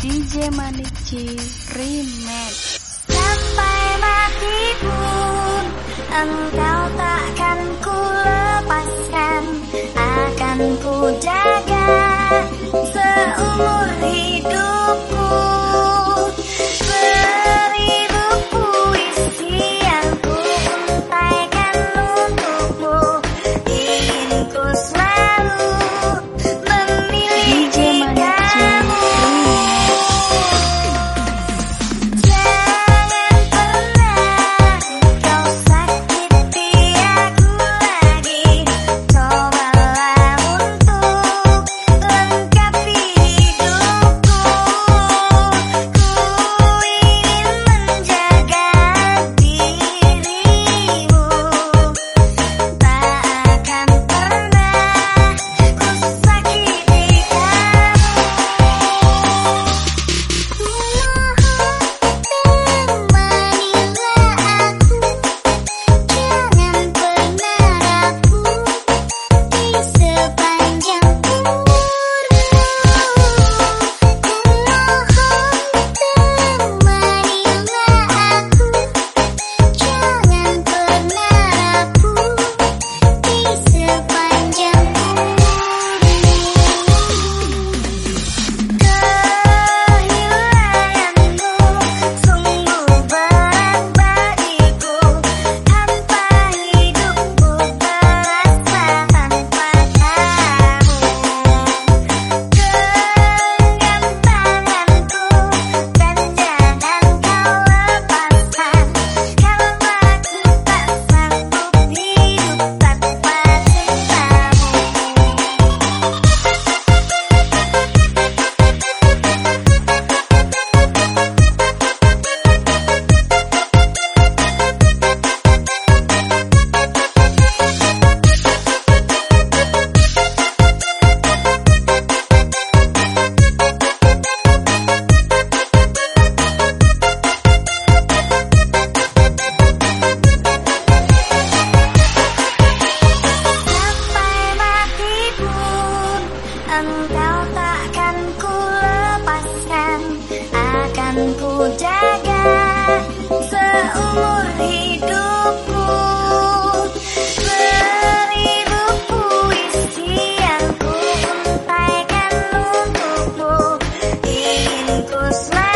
DJ Manik J Remix. Sampai mati pun engkau takkan Kau takkan ku lepaskan Akan ku jaga Seumur hidupku. Seribu puisi yang ku sampaikan untukmu. Ingin ku selalu